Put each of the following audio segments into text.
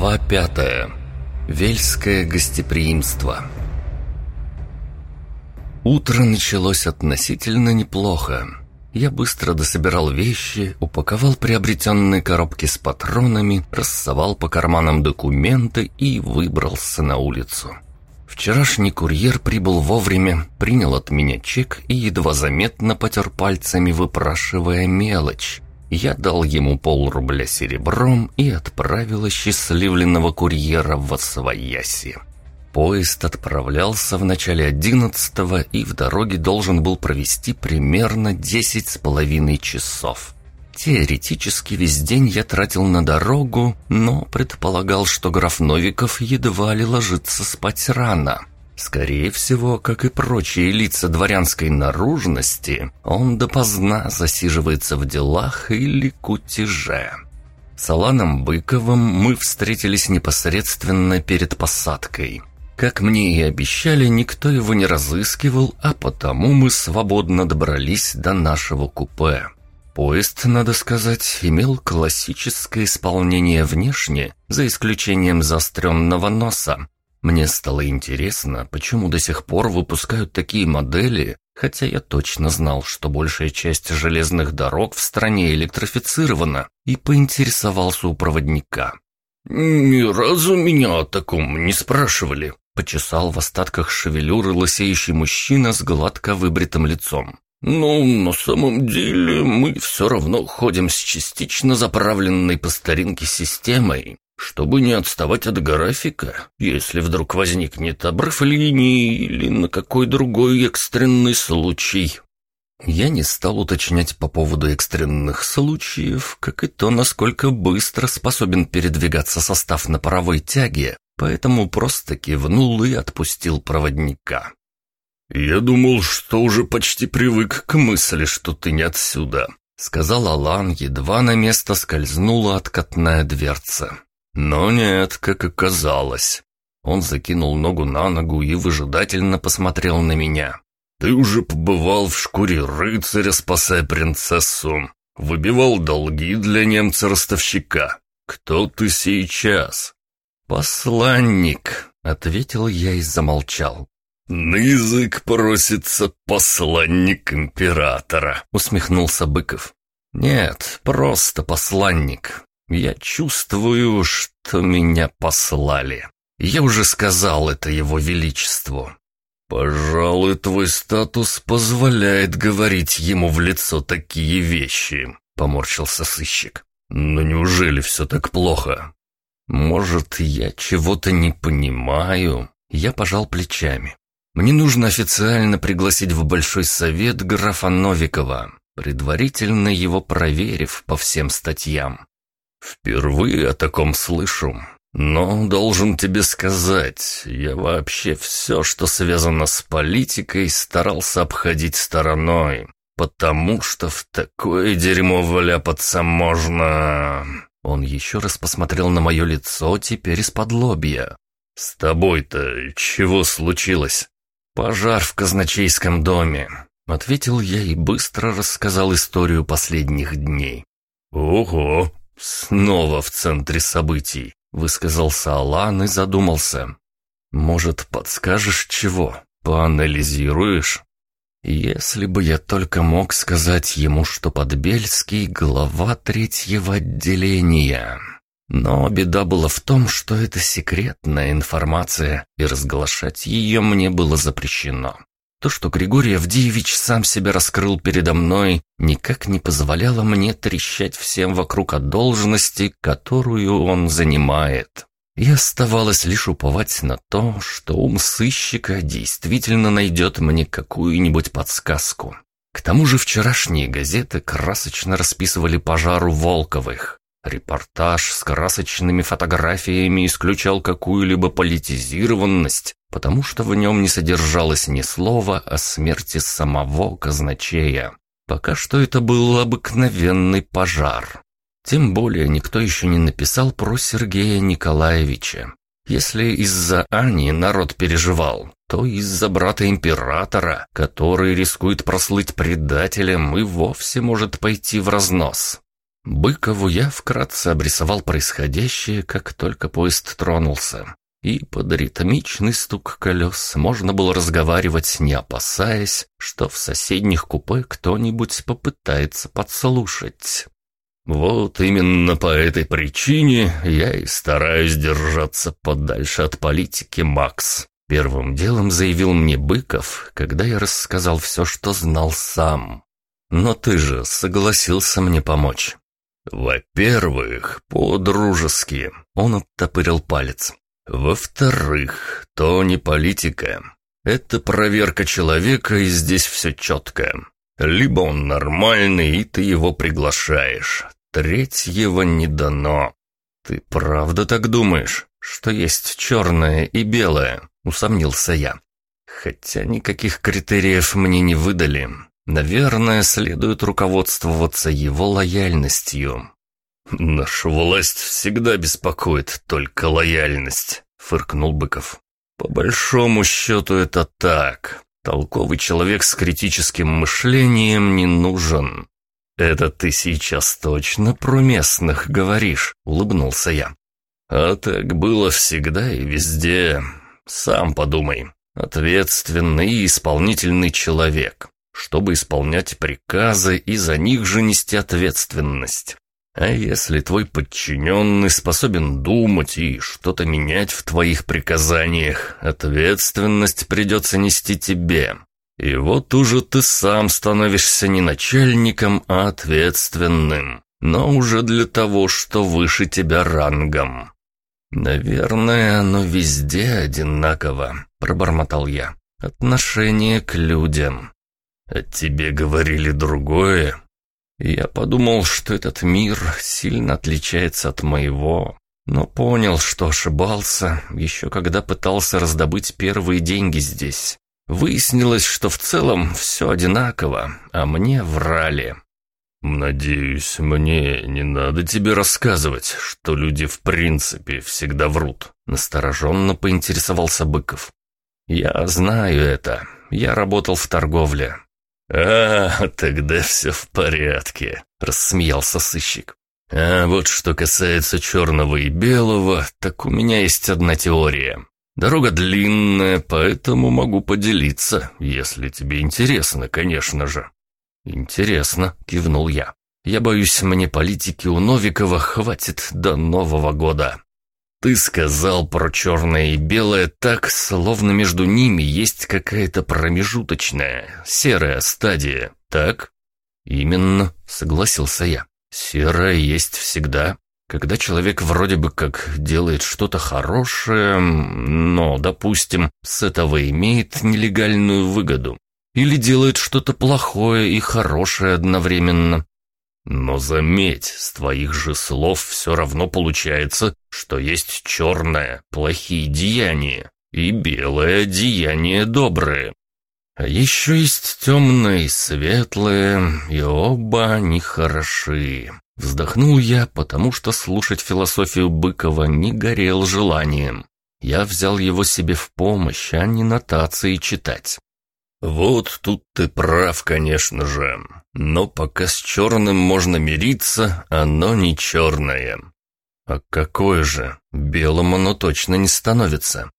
Глава пятая. Вельское гостеприимство. Утро началось относительно неплохо. Я быстро дособирал вещи, упаковал приобретенные коробки с патронами, рассовал по карманам документы и выбрался на улицу. Вчерашний курьер прибыл вовремя, принял от меня чек и едва заметно потер пальцами, выпрашивая мелочь. Я дал ему полрубля серебром и отправил осчастливленного курьера в Освояси. Поезд отправлялся в начале одиннадцатого и в дороге должен был провести примерно десять с половиной часов. Теоретически весь день я тратил на дорогу, но предполагал, что граф Новиков едва ли ложится спать рано. Скорее всего, как и прочие лица дворянской наружности, он допоздна засиживается в делах или кутеже. С Аланом Быковым мы встретились непосредственно перед посадкой. Как мне и обещали, никто его не разыскивал, а потому мы свободно добрались до нашего купе. Поезд, надо сказать, имел классическое исполнение внешне, за исключением заостренного носа, мне стало интересно, почему до сих пор выпускают такие модели, хотя я точно знал, что большая часть железных дорог в стране электрифицирована, и поинтересовался у проводника. «Ни разу меня о таком не спрашивали», — почесал в остатках шевелюры лысеющий мужчина с гладко выбритым лицом. «Ну, на самом деле, мы все равно ходим с частично заправленной по старинке системой, чтобы не отставать от графика, если вдруг возникнет обрыв линии или на какой другой экстренный случай. Я не стал уточнять по поводу экстренных случаев, как и то, насколько быстро способен передвигаться состав на паровой тяге, поэтому просто кивнул и отпустил проводника. «Я думал, что уже почти привык к мысли, что ты не отсюда», — сказал Алан, едва на место скользнула откатная дверца. Но нет, как оказалось. Он закинул ногу на ногу и выжидательно посмотрел на меня. «Ты уже побывал в шкуре рыцаря, спасая принцессу. Выбивал долги для немца-ростовщика. Кто ты сейчас?» «Посланник», — ответил я и замолчал. «На язык просится посланник императора», — усмехнулся Быков. «Нет, просто посланник. Я чувствую, что меня послали. Я уже сказал это его величеству. Пожалуй, твой статус позволяет говорить ему в лицо такие вещи, поморщился сыщик. Но неужели все так плохо? Может, я чего-то не понимаю? Я пожал плечами. Мне нужно официально пригласить в Большой Совет графа Новикова, предварительно его проверив по всем статьям. «Впервые о таком слышу. Но должен тебе сказать, я вообще все, что связано с политикой, старался обходить стороной, потому что в такое дерьмо вляпаться можно...» Он еще раз посмотрел на мое лицо, теперь из-под лобья. «С тобой-то чего случилось?» «Пожар в казначейском доме», — ответил я и быстро рассказал историю последних дней. «Ого!» «Снова в центре событий», — высказался Алан и задумался. «Может, подскажешь чего? Поанализируешь?» Если бы я только мог сказать ему, что Подбельский — глава третьего отделения. Но беда была в том, что это секретная информация, и разглашать ее мне было запрещено. То, что Григорий Авдеевич сам себя раскрыл передо мной, никак не позволяло мне трещать всем вокруг о должности, которую он занимает. И оставалось лишь уповать на то, что ум сыщика действительно найдет мне какую-нибудь подсказку. К тому же вчерашние газеты красочно расписывали пожару Волковых. Репортаж с красочными фотографиями исключал какую-либо политизированность, потому что в нем не содержалось ни слова о смерти самого казначея. Пока что это был обыкновенный пожар. Тем более никто еще не написал про Сергея Николаевича. Если из-за Ани народ переживал, то из-за брата императора, который рискует прослыть предателем и вовсе может пойти в разнос. Быкову я вкратце обрисовал происходящее, как только поезд тронулся. И под ритмичный стук колес можно было разговаривать, не опасаясь, что в соседних купе кто-нибудь попытается подслушать. Вот именно по этой причине я и стараюсь держаться подальше от политики, Макс. Первым делом заявил мне Быков, когда я рассказал все, что знал сам. Но ты же согласился мне помочь. Во-первых, по-дружески. Он оттопырил палец. Во-вторых, то не политика. Это проверка человека, и здесь все четко. Либо он нормальный, и ты его приглашаешь. Третьего не дано. Ты правда так думаешь, что есть черное и белое? Усомнился я. Хотя никаких критериев мне не выдали. Наверное, следует руководствоваться его лояльностью. «Нашу власть всегда беспокоит только лояльность», — фыркнул Быков. «По большому счету это так. Толковый человек с критическим мышлением не нужен». «Это ты сейчас точно про местных говоришь», — улыбнулся я. «А так было всегда и везде. Сам подумай. Ответственный и исполнительный человек, чтобы исполнять приказы и за них же нести ответственность. А если твой подчиненный способен думать и что-то менять в твоих приказаниях, ответственность придется нести тебе. И вот уже ты сам становишься не начальником, а ответственным, но уже для того, что выше тебя рангом. «Наверное, оно везде одинаково», — пробормотал я. «Отношение к людям». «А тебе говорили другое?» Я подумал, что этот мир сильно отличается от моего, но понял, что ошибался, еще когда пытался раздобыть первые деньги здесь. Выяснилось, что в целом все одинаково, а мне врали. «Надеюсь, мне не надо тебе рассказывать, что люди в принципе всегда врут», — настороженно поинтересовался Быков. «Я знаю это. Я работал в торговле. «А, тогда все в порядке», — рассмеялся сыщик. «А вот что касается черного и белого, так у меня есть одна теория. Дорога длинная, поэтому могу поделиться, если тебе интересно, конечно же». «Интересно», — кивнул я. «Я боюсь, мне политики у Новикова хватит до Нового года». «Ты сказал про черное и белое так, словно между ними есть какая-то промежуточная, серая стадия, так?» «Именно», — согласился я. «Серая есть всегда. Когда человек вроде бы как делает что-то хорошее, но, допустим, с этого имеет нелегальную выгоду. Или делает что-то плохое и хорошее одновременно. Но заметь, с твоих же слов все равно получается, что есть черное, плохие деяния, и белое деяние добрые. А еще есть темное и светлое, и оба они хороши. Вздохнул я, потому что слушать философию Быкова не горел желанием. Я взял его себе в помощь, а не нотации читать. «Вот тут ты прав, конечно же. Но пока с черным можно мириться, оно не черное. А какое же? Белым оно точно не становится.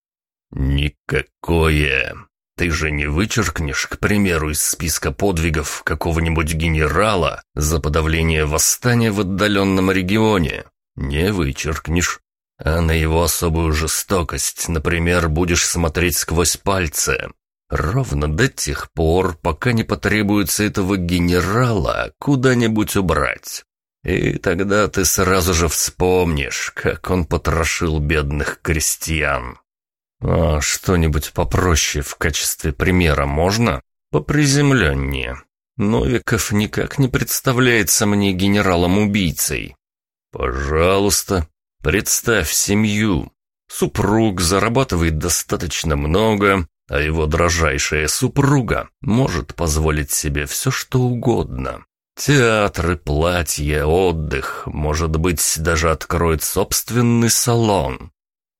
Никакое. Ты же не вычеркнешь, к примеру, из списка подвигов какого-нибудь генерала за подавление восстания в отдаленном регионе. Не вычеркнешь. А на его особую жестокость, например, будешь смотреть сквозь пальцы. Ровно до тех пор, пока не потребуется этого генерала куда-нибудь убрать. И тогда ты сразу же вспомнишь, как он потрошил бедных крестьян. А что-нибудь попроще в качестве примера можно? Поприземленнее. Новиков никак не представляется мне генералом-убийцей. Пожалуйста, представь семью. Супруг зарабатывает достаточно много, а его дрожайшая супруга может позволить себе все, что угодно. Театры, платья, отдых, может быть, даже откроет собственный салон.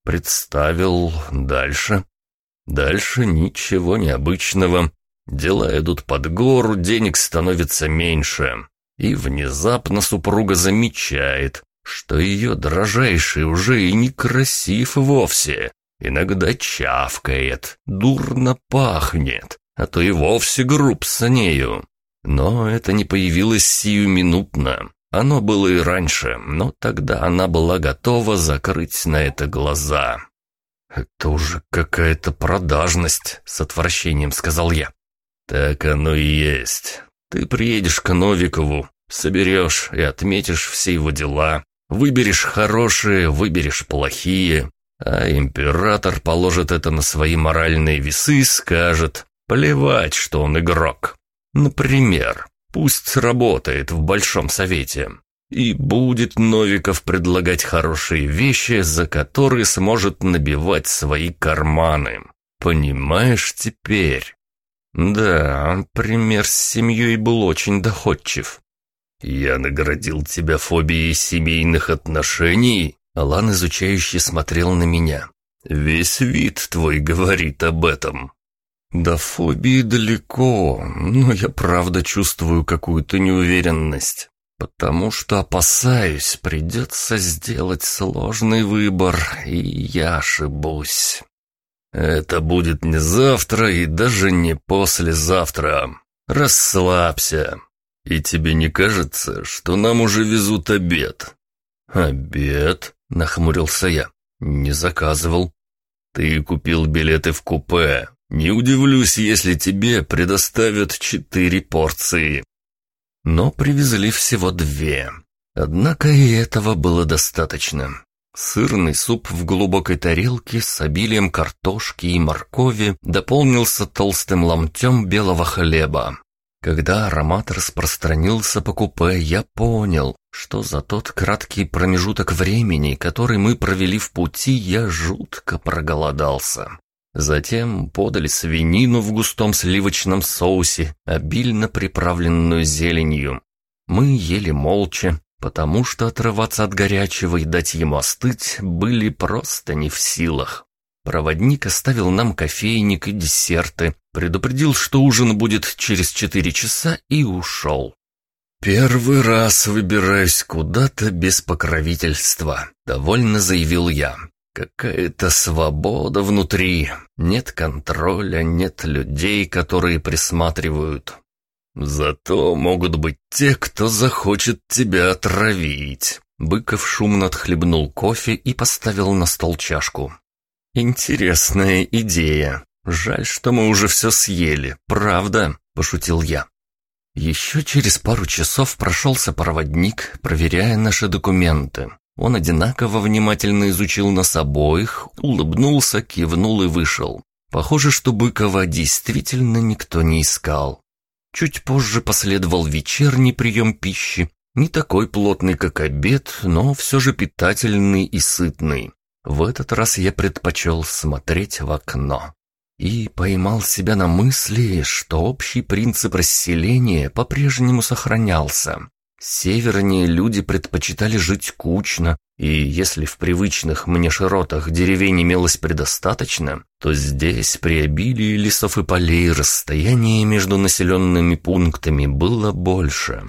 Представил дальше. Дальше ничего необычного. Дела идут под гору, денег становится меньше. И внезапно супруга замечает, что ее дрожайший уже и не красив вовсе. Иногда чавкает, дурно пахнет, а то и вовсе груб с нею. Но это не появилось сиюминутно. Оно было и раньше, но тогда она была готова закрыть на это глаза. «Это уже какая-то продажность», — с отвращением сказал я. «Так оно и есть. Ты приедешь к Новикову, соберешь и отметишь все его дела, выберешь хорошие, выберешь плохие, а император положит это на свои моральные весы и скажет, плевать, что он игрок. Например, пусть работает в Большом Совете. И будет Новиков предлагать хорошие вещи, за которые сможет набивать свои карманы. Понимаешь теперь? Да, пример с семьей был очень доходчив. Я наградил тебя фобией семейных отношений? Алан изучающе смотрел на меня. Весь вид твой говорит об этом. До фобии далеко, но я правда чувствую какую-то неуверенность. Потому что, опасаюсь, придется сделать сложный выбор, и я ошибусь. Это будет не завтра и даже не послезавтра. Расслабься. И тебе не кажется, что нам уже везут обед? Обед? Нахмурился я. Не заказывал. Ты купил билеты в купе. Не удивлюсь, если тебе предоставят четыре порции но привезли всего две. Однако и этого было достаточно. Сырный суп в глубокой тарелке с обилием картошки и моркови дополнился толстым ломтем белого хлеба. Когда аромат распространился по купе, я понял, что за тот краткий промежуток времени, который мы провели в пути, я жутко проголодался. Затем подали свинину в густом сливочном соусе, обильно приправленную зеленью. Мы ели молча, потому что отрываться от горячего и дать ему остыть были просто не в силах. Проводник оставил нам кофейник и десерты, предупредил, что ужин будет через четыре часа и ушел. «Первый раз выбираюсь куда-то без покровительства», — довольно заявил я. Какая-то свобода внутри. Нет контроля, нет людей, которые присматривают. Зато могут быть те, кто захочет тебя отравить. Быков шумно отхлебнул кофе и поставил на стол чашку. «Интересная идея. Жаль, что мы уже все съели, правда?» – пошутил я. Еще через пару часов прошелся проводник, проверяя наши документы. Он одинаково внимательно изучил нас обоих, улыбнулся, кивнул и вышел. Похоже, что Быкова действительно никто не искал. Чуть позже последовал вечерний прием пищи, не такой плотный, как обед, но все же питательный и сытный. В этот раз я предпочел смотреть в окно. И поймал себя на мысли, что общий принцип расселения по-прежнему сохранялся. Севернее люди предпочитали жить кучно, и если в привычных мне широтах деревень имелось предостаточно, то здесь при обилии лесов и полей расстояние между населенными пунктами было больше.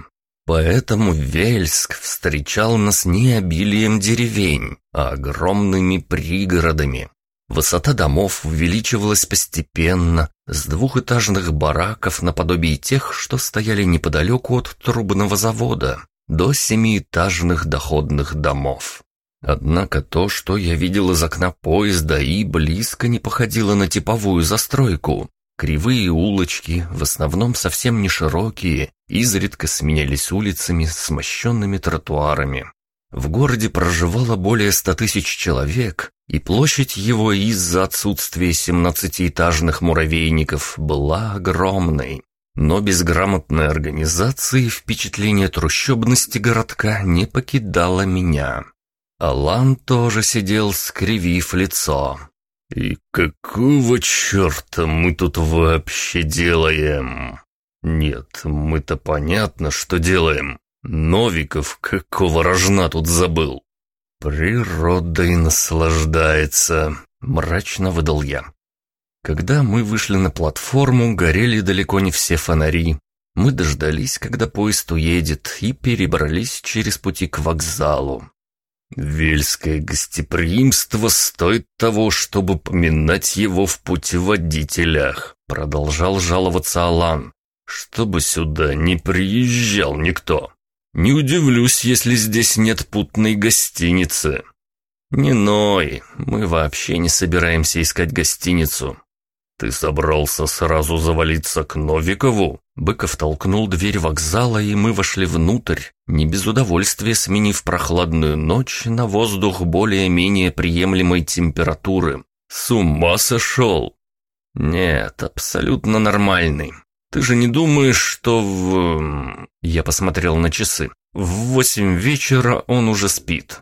Поэтому Вельск встречал нас не обилием деревень, а огромными пригородами, Высота домов увеличивалась постепенно, с двухэтажных бараков наподобие тех, что стояли неподалеку от трубного завода, до семиэтажных доходных домов. Однако то, что я видел из окна поезда, и близко не походило на типовую застройку. Кривые улочки, в основном совсем не широкие, изредка сменялись улицами с мощенными тротуарами. В городе проживало более ста тысяч человек, и площадь его из-за отсутствия семнадцатиэтажных муравейников была огромной. Но без грамотной организации впечатление трущобности городка не покидало меня. Алан тоже сидел, скривив лицо. «И какого черта мы тут вообще делаем?» «Нет, мы-то понятно, что делаем. Новиков какого рожна тут забыл?» «Природой наслаждается», — мрачно выдал я. Когда мы вышли на платформу, горели далеко не все фонари. Мы дождались, когда поезд уедет, и перебрались через пути к вокзалу. «Вельское гостеприимство стоит того, чтобы поминать его в путеводителях», продолжал жаловаться Алан. «Чтобы сюда не приезжал никто. Не удивлюсь, если здесь нет путной гостиницы». «Не ной, мы вообще не собираемся искать гостиницу. «Ты собрался сразу завалиться к Новикову?» Быков толкнул дверь вокзала, и мы вошли внутрь, не без удовольствия сменив прохладную ночь на воздух более-менее приемлемой температуры. «С ума сошел!» «Нет, абсолютно нормальный. Ты же не думаешь, что в...» Я посмотрел на часы. «В восемь вечера он уже спит».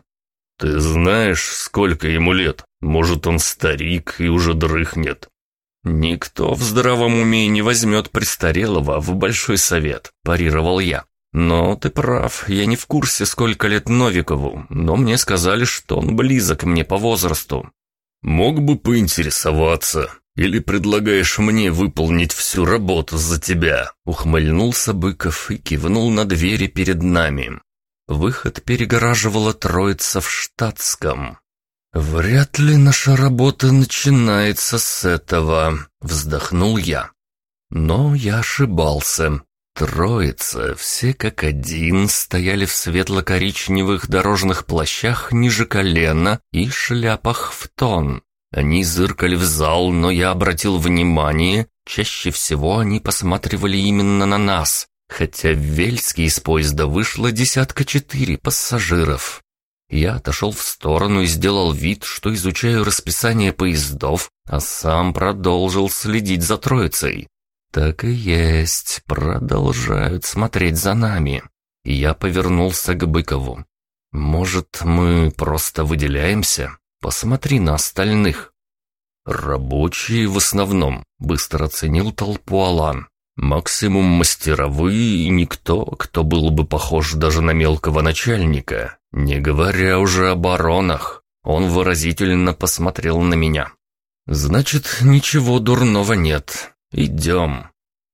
«Ты знаешь, сколько ему лет? Может, он старик и уже дрыхнет?» «Никто в здравом уме не возьмет престарелого в большой совет», – парировал я. «Но ты прав, я не в курсе, сколько лет Новикову, но мне сказали, что он близок мне по возрасту». «Мог бы поинтересоваться, или предлагаешь мне выполнить всю работу за тебя?» Ухмыльнулся Быков и кивнул на двери перед нами. Выход перегораживала троица в штатском. «Вряд ли наша работа начинается с этого», — вздохнул я. Но я ошибался. Троица, все как один, стояли в светло-коричневых дорожных плащах ниже колена и шляпах в тон. Они зыркали в зал, но я обратил внимание, чаще всего они посматривали именно на нас, хотя в Вельске из поезда вышло десятка четыре пассажиров. Я отошел в сторону и сделал вид, что изучаю расписание поездов, а сам продолжил следить за троицей. Так и есть, продолжают смотреть за нами. Я повернулся к Быкову. «Может, мы просто выделяемся? Посмотри на остальных». «Рабочие в основном», — быстро оценил толпу Алан. «Максимум мастеровые и никто, кто был бы похож даже на мелкого начальника. Не говоря уже о баронах, он выразительно посмотрел на меня. «Значит, ничего дурного нет. Идем».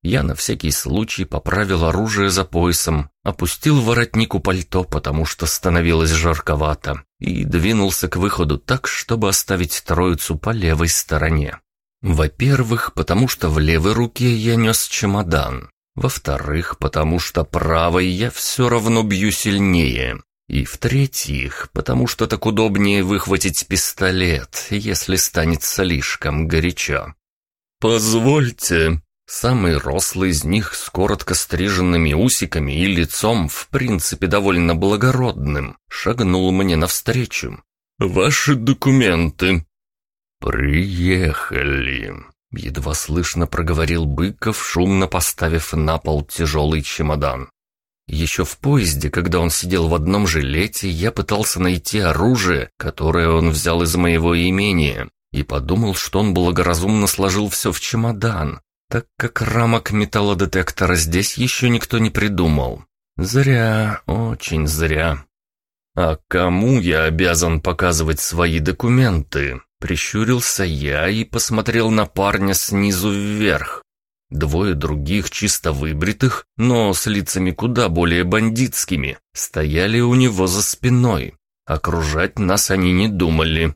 Я на всякий случай поправил оружие за поясом, опустил воротник у пальто, потому что становилось жарковато, и двинулся к выходу так, чтобы оставить троицу по левой стороне. Во-первых, потому что в левой руке я нес чемодан. Во-вторых, потому что правой я все равно бью сильнее. И в-третьих, потому что так удобнее выхватить пистолет, если станет слишком горячо. «Позвольте», Самый рослый из них с коротко стриженными усиками и лицом, в принципе, довольно благородным, шагнул мне навстречу. «Ваши документы». «Приехали», — едва слышно проговорил Быков, шумно поставив на пол тяжелый чемодан. Еще в поезде, когда он сидел в одном жилете, я пытался найти оружие, которое он взял из моего имения, и подумал, что он благоразумно сложил все в чемодан, так как рамок металлодетектора здесь еще никто не придумал. Зря, очень зря. «А кому я обязан показывать свои документы?» Прищурился я и посмотрел на парня снизу вверх. Двое других, чисто выбритых, но с лицами куда более бандитскими, стояли у него за спиной. Окружать нас они не думали.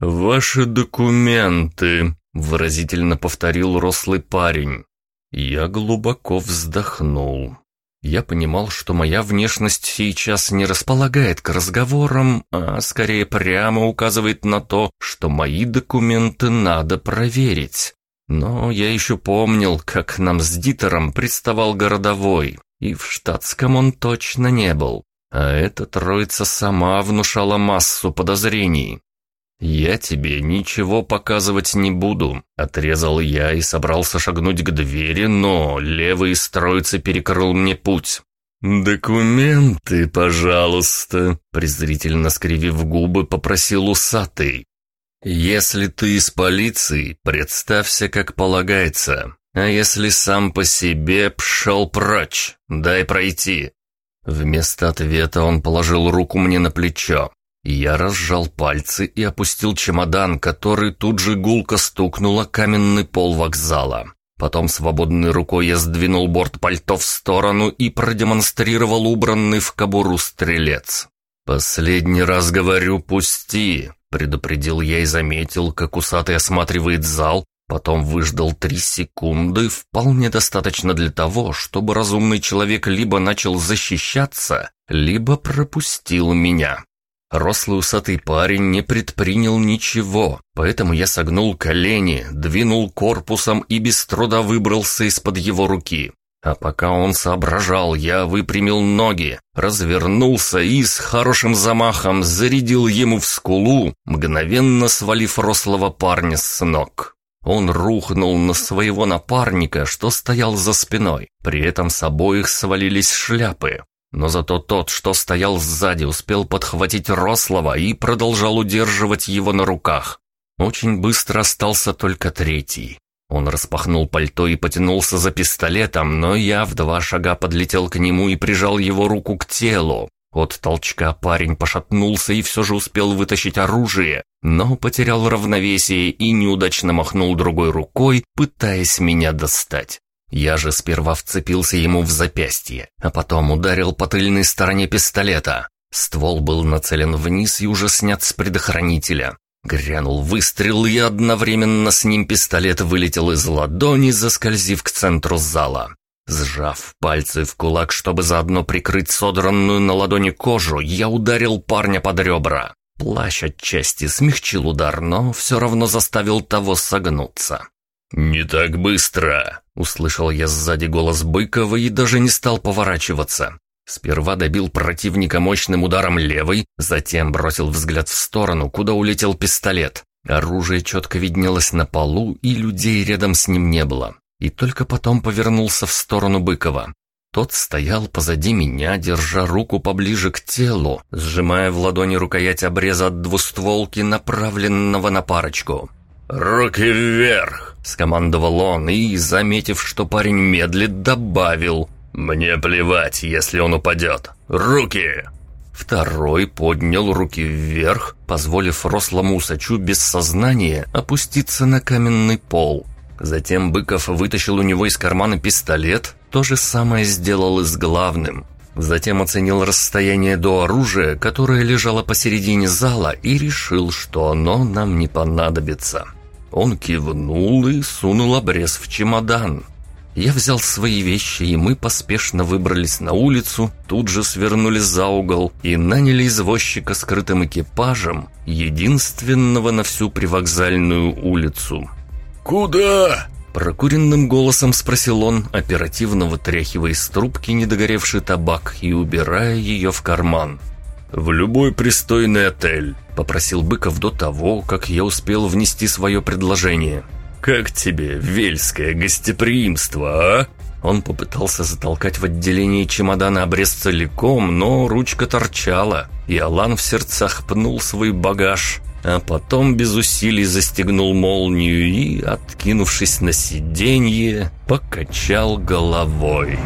«Ваши документы», — выразительно повторил рослый парень. Я глубоко вздохнул. Я понимал, что моя внешность сейчас не располагает к разговорам, а скорее прямо указывает на то, что мои документы надо проверить. Но я еще помнил, как нам с Дитером приставал городовой, и в штатском он точно не был. А эта троица сама внушала массу подозрений. «Я тебе ничего показывать не буду», — отрезал я и собрался шагнуть к двери, но левый из троицы перекрыл мне путь. «Документы, пожалуйста», — презрительно скривив губы, попросил усатый. «Если ты из полиции, представься, как полагается. А если сам по себе, пшел прочь, дай пройти». Вместо ответа он положил руку мне на плечо. Я разжал пальцы и опустил чемодан, который тут же гулко стукнуло каменный пол вокзала. Потом свободной рукой я сдвинул борт пальто в сторону и продемонстрировал убранный в кобуру стрелец. «Последний раз говорю, пусти!» — предупредил я и заметил, как усатый осматривает зал, потом выждал три секунды, вполне достаточно для того, чтобы разумный человек либо начал защищаться, либо пропустил меня. Рослый усатый парень не предпринял ничего, поэтому я согнул колени, двинул корпусом и без труда выбрался из-под его руки. А пока он соображал, я выпрямил ноги, развернулся и с хорошим замахом зарядил ему в скулу, мгновенно свалив рослого парня с ног. Он рухнул на своего напарника, что стоял за спиной. При этом с обоих свалились шляпы. Но зато тот, что стоял сзади, успел подхватить Рослова и продолжал удерживать его на руках. Очень быстро остался только третий. Он распахнул пальто и потянулся за пистолетом, но я в два шага подлетел к нему и прижал его руку к телу. От толчка парень пошатнулся и все же успел вытащить оружие, но потерял равновесие и неудачно махнул другой рукой, пытаясь меня достать. Я же сперва вцепился ему в запястье, а потом ударил по тыльной стороне пистолета. Ствол был нацелен вниз и уже снят с предохранителя. Грянул выстрел, и одновременно с ним пистолет вылетел из ладони, заскользив к центру зала. Сжав пальцы в кулак, чтобы заодно прикрыть содранную на ладони кожу, я ударил парня под ребра. Плащ отчасти смягчил удар, но все равно заставил того согнуться. «Не так быстро!» — услышал я сзади голос Быкова и даже не стал поворачиваться. Сперва добил противника мощным ударом левой, затем бросил взгляд в сторону, куда улетел пистолет. Оружие четко виднелось на полу, и людей рядом с ним не было. И только потом повернулся в сторону Быкова. Тот стоял позади меня, держа руку поближе к телу, сжимая в ладони рукоять обреза от двустволки, направленного на парочку. «Руки вверх!» — скомандовал он и, заметив, что парень медлит, добавил «Мне плевать, если он упадет. Руки!» Второй поднял руки вверх, позволив рослому усачу без сознания опуститься на каменный пол. Затем Быков вытащил у него из кармана пистолет, то же самое сделал и с главным. Затем оценил расстояние до оружия, которое лежало посередине зала, и решил, что оно нам не понадобится. Он кивнул и сунул обрез в чемодан. Я взял свои вещи, и мы поспешно выбрались на улицу, тут же свернули за угол и наняли извозчика скрытым экипажем, единственного на всю привокзальную улицу. «Куда?» Прокуренным голосом спросил он, оперативно вытряхивая из трубки недогоревший табак и убирая ее в карман. «В любой пристойный отель», — попросил Быков до того, как я успел внести свое предложение. «Как тебе вельское гостеприимство, а?» Он попытался затолкать в отделение чемодана обрез целиком, но ручка торчала, и Алан в сердцах пнул свой багаж, а потом без усилий застегнул молнию и, откинувшись на сиденье, покачал головой.